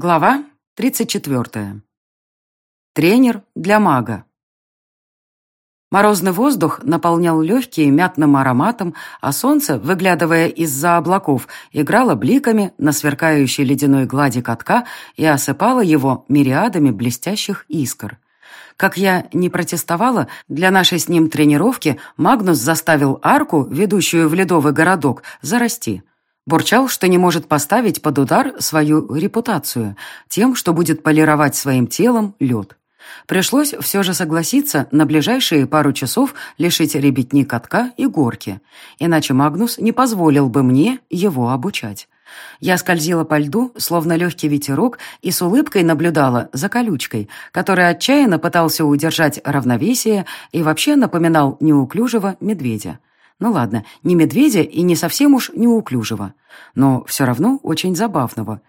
Глава 34. Тренер для мага. Морозный воздух наполнял легкие мятным ароматом, а солнце, выглядывая из-за облаков, играло бликами на сверкающей ледяной глади катка и осыпало его мириадами блестящих искр. Как я не протестовала, для нашей с ним тренировки Магнус заставил арку, ведущую в ледовый городок, зарасти – Бурчал, что не может поставить под удар свою репутацию тем, что будет полировать своим телом лед. Пришлось все же согласиться на ближайшие пару часов лишить ребятни катка и горки, иначе Магнус не позволил бы мне его обучать. Я скользила по льду, словно легкий ветерок, и с улыбкой наблюдала за колючкой, который отчаянно пытался удержать равновесие и вообще напоминал неуклюжего медведя. Ну ладно, не медведя и не совсем уж неуклюжего, но все равно очень забавного.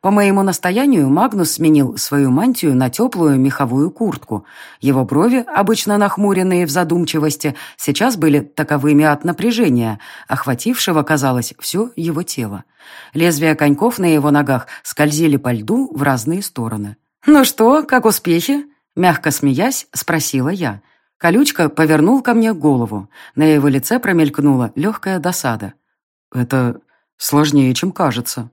По моему настоянию Магнус сменил свою мантию на теплую меховую куртку. Его брови, обычно нахмуренные в задумчивости, сейчас были таковыми от напряжения, охватившего, казалось, все его тело. Лезвия коньков на его ногах скользили по льду в разные стороны. «Ну что, как успехи?» Мягко смеясь, спросила я – Колючка повернул ко мне голову. На его лице промелькнула легкая досада. «Это сложнее, чем кажется».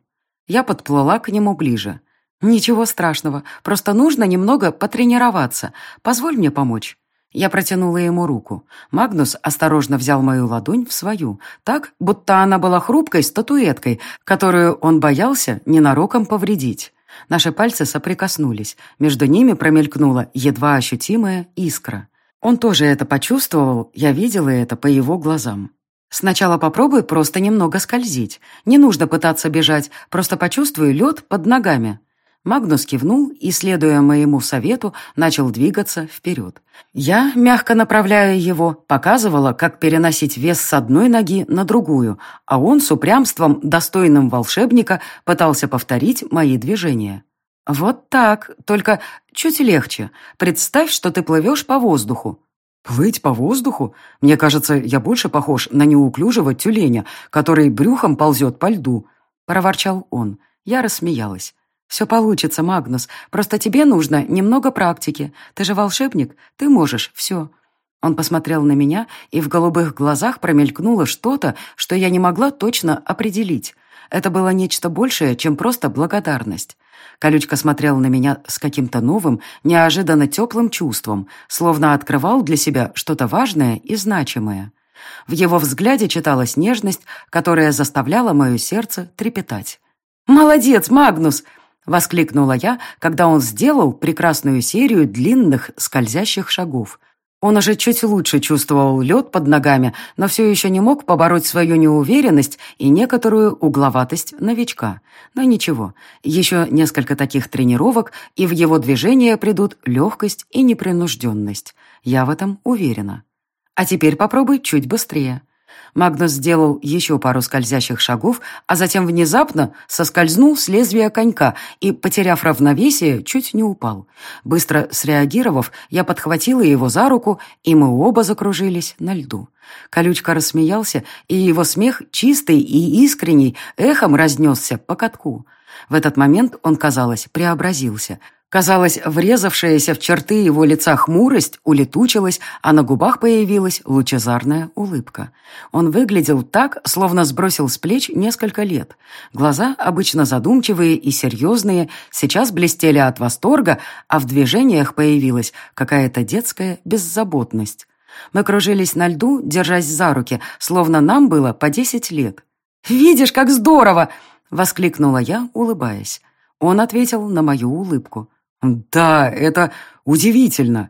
Я подплыла к нему ближе. «Ничего страшного, просто нужно немного потренироваться. Позволь мне помочь». Я протянула ему руку. Магнус осторожно взял мою ладонь в свою, так, будто она была хрупкой статуэткой, которую он боялся ненароком повредить. Наши пальцы соприкоснулись. Между ними промелькнула едва ощутимая искра. Он тоже это почувствовал, я видела это по его глазам. Сначала попробуй просто немного скользить. Не нужно пытаться бежать, просто почувствуй лед под ногами. Магнус кивнул и, следуя моему совету, начал двигаться вперед. Я, мягко направляя его, показывала, как переносить вес с одной ноги на другую, а он с упрямством, достойным волшебника, пытался повторить мои движения. «Вот так, только чуть легче. Представь, что ты плывешь по воздуху». «Плыть по воздуху? Мне кажется, я больше похож на неуклюжего тюленя, который брюхом ползет по льду», — проворчал он. Я рассмеялась. «Все получится, Магнус. Просто тебе нужно немного практики. Ты же волшебник, ты можешь все». Он посмотрел на меня, и в голубых глазах промелькнуло что-то, что я не могла точно определить. Это было нечто большее, чем просто благодарность. Колючка смотрел на меня с каким-то новым, неожиданно теплым чувством, словно открывал для себя что-то важное и значимое. В его взгляде читалась нежность, которая заставляла мое сердце трепетать. «Молодец, Магнус!» — воскликнула я, когда он сделал прекрасную серию длинных скользящих шагов — он уже чуть лучше чувствовал лед под ногами, но все еще не мог побороть свою неуверенность и некоторую угловатость новичка. Но ничего, еще несколько таких тренировок, и в его движения придут легкость и непринужденность. Я в этом уверена. А теперь попробуй чуть быстрее. Магнус сделал еще пару скользящих шагов, а затем внезапно соскользнул с лезвия конька и, потеряв равновесие, чуть не упал. Быстро среагировав, я подхватила его за руку, и мы оба закружились на льду. Колючка рассмеялся, и его смех, чистый и искренний, эхом разнесся по катку. В этот момент он, казалось, преобразился. Казалось, врезавшаяся в черты его лица хмурость улетучилась, а на губах появилась лучезарная улыбка. Он выглядел так, словно сбросил с плеч несколько лет. Глаза, обычно задумчивые и серьезные, сейчас блестели от восторга, а в движениях появилась какая-то детская беззаботность. Мы кружились на льду, держась за руки, словно нам было по десять лет. «Видишь, как здорово!» — воскликнула я, улыбаясь. Он ответил на мою улыбку. «Да, это удивительно!»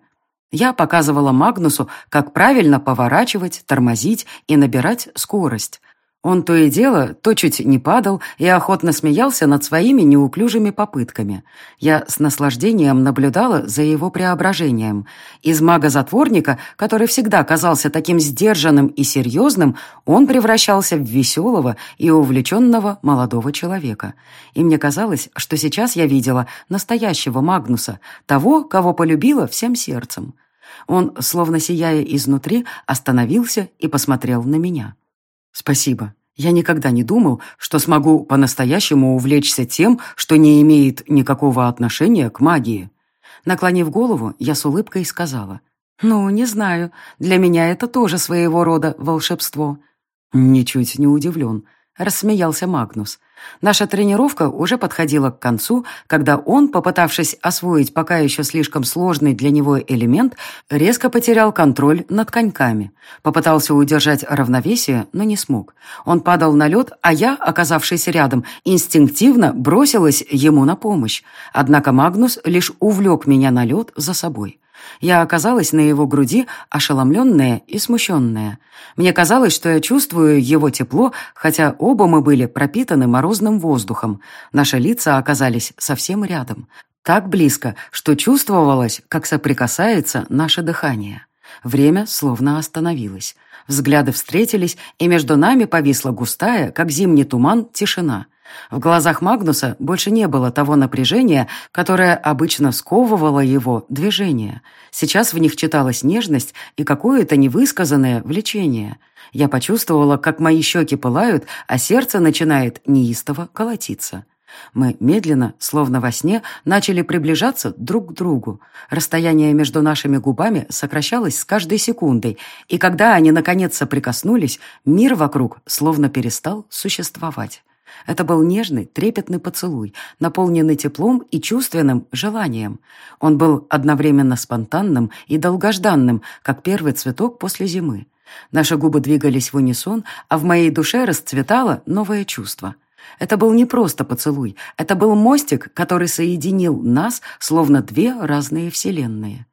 Я показывала Магнусу, как правильно поворачивать, тормозить и набирать скорость. Он то и дело, то чуть не падал и охотно смеялся над своими неуклюжими попытками. Я с наслаждением наблюдала за его преображением. Из мага-затворника, который всегда казался таким сдержанным и серьезным, он превращался в веселого и увлеченного молодого человека. И мне казалось, что сейчас я видела настоящего Магнуса, того, кого полюбила всем сердцем. Он, словно сияя изнутри, остановился и посмотрел на меня. «Спасибо». Я никогда не думал, что смогу по-настоящему увлечься тем, что не имеет никакого отношения к магии. Наклонив голову, я с улыбкой сказала. «Ну, не знаю. Для меня это тоже своего рода волшебство». Ничуть не удивлен. — рассмеялся Магнус. Наша тренировка уже подходила к концу, когда он, попытавшись освоить пока еще слишком сложный для него элемент, резко потерял контроль над коньками. Попытался удержать равновесие, но не смог. Он падал на лед, а я, оказавшись рядом, инстинктивно бросилась ему на помощь. Однако Магнус лишь увлек меня на лед за собой. Я оказалась на его груди, ошеломленная и смущенная. Мне казалось, что я чувствую его тепло, хотя оба мы были пропитаны морозным воздухом. Наши лица оказались совсем рядом. Так близко, что чувствовалось, как соприкасается наше дыхание. Время словно остановилось. Взгляды встретились, и между нами повисла густая, как зимний туман, тишина. В глазах Магнуса больше не было того напряжения, которое обычно сковывало его движение. Сейчас в них читалась нежность и какое-то невысказанное влечение. Я почувствовала, как мои щеки пылают, а сердце начинает неистово колотиться. Мы медленно, словно во сне, начали приближаться друг к другу. Расстояние между нашими губами сокращалось с каждой секундой, и когда они наконец соприкоснулись, мир вокруг словно перестал существовать. Это был нежный, трепетный поцелуй, наполненный теплом и чувственным желанием. Он был одновременно спонтанным и долгожданным, как первый цветок после зимы. Наши губы двигались в унисон, а в моей душе расцветало новое чувство. Это был не просто поцелуй, это был мостик, который соединил нас, словно две разные вселенные.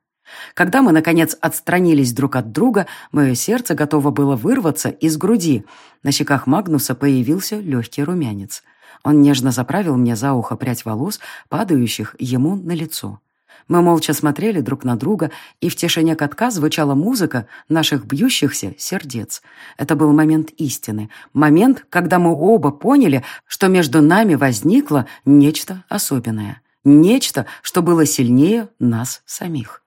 Когда мы, наконец, отстранились друг от друга, мое сердце готово было вырваться из груди. На щеках Магнуса появился легкий румянец. Он нежно заправил мне за ухо прядь волос, падающих ему на лицо. Мы молча смотрели друг на друга, и в тишине катка звучала музыка наших бьющихся сердец. Это был момент истины, момент, когда мы оба поняли, что между нами возникло нечто особенное, нечто, что было сильнее нас самих.